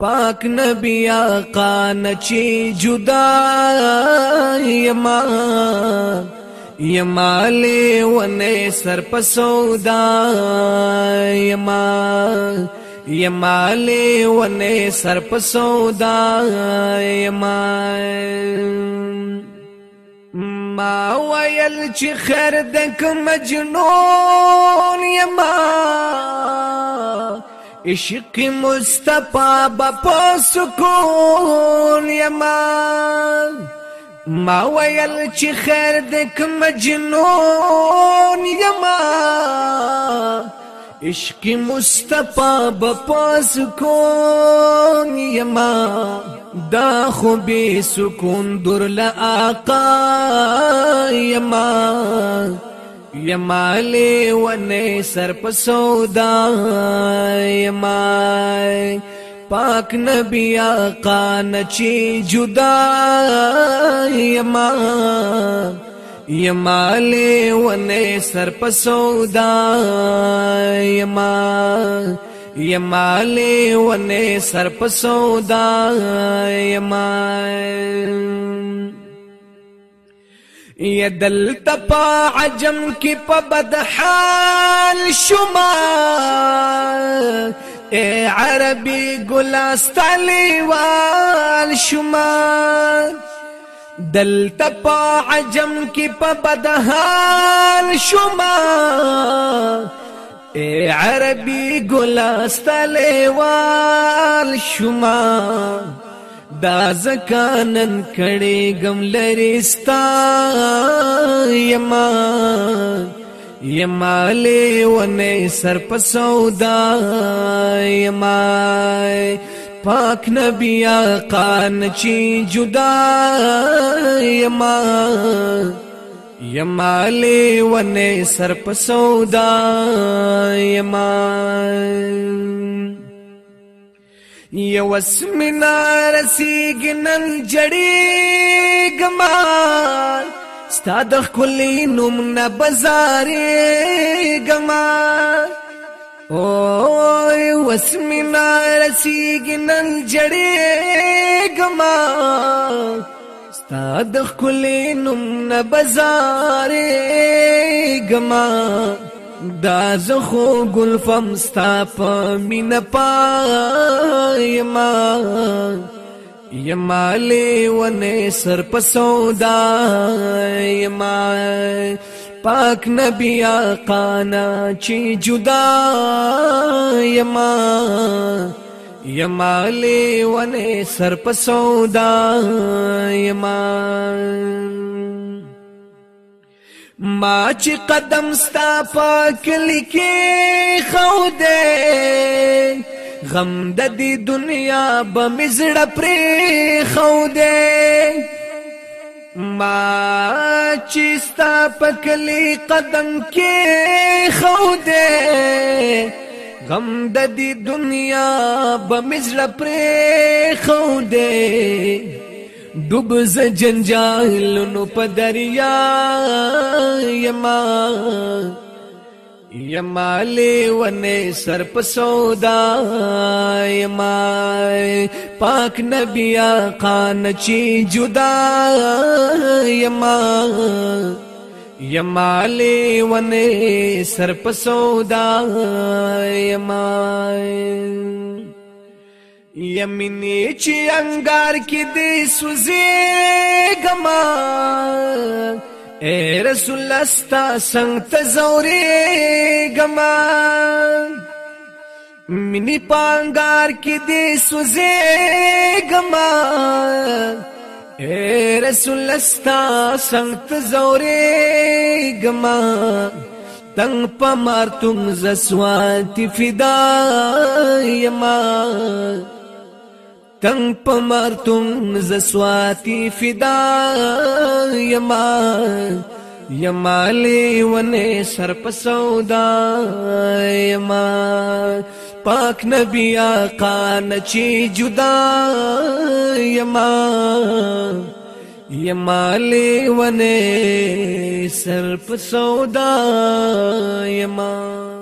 پاک نبی آقا نچی جدا یما یما لی ونه سر پسودا یما یما لی ونه سر پسودا یما ما ویل چې خیر دک مجنون یما عشق مصطفى بابا سكون یما ما ویل چې خیر د کوم جنون یما عشق مصطفی بپو سکون یما دا خو به سکون در لآقا یما یمالی ونه سر په سودا یما پاک نبی آقا نچی جدا یما یمالی ونه سر په سودا یما یمالی ونه سر په سودا یما یا دلتا پا عجم کی پا بدحال شما اے عربی گلاستالیوال شما دلتا پا عجم کی پا بدحال شما اے عربی گلاستالیوال شما دا زکانن کړي غم لري ستا یما یما له ونه سر په سودا یما پاک نبی قان چی جدا یما یما له ونه سر په سودا یما یو اسمنا رسیگ نن جڑی گما ستا دخ کلی نم نبزاری گما اوئے وسمنا رسیگ نن جڑی گما ستا دخ کلی نم نبزاری گما دا زخو گل فمستا پا مین پا یما یما لیونے سر پسودا یما پاک نبی آقانا چی جدا یما یما لیونے سر پسودا یما ما چې قدم ستا په کلی کې خو دې غم د دې دنیا به مزړه پرې خو دې ما چې ستا په کلی قدم کې خو دې غم د دې دنیا به مزړه پرې خو دې ډوب ز جنجال نو په دریا یما یما لیونه سر په سودا یما پاک نبی آقا نچی جدا یما یما لیونه سر په سودا یما یمنی چې انګار کې دې سوزي غما اے رسول الله ستا څنګه تزوري غما منی پانګار کې دې سوزي غما اے رسول الله ستا څنګه تزوري غما تنگ پمار تنگ زسوات فدا یما کنگ پا مرتم زسواتی فدا یما یما لیونے سر پا سودا یما پاک نبی آقا نچی جدا یما یما لیونے سر پا سودا یما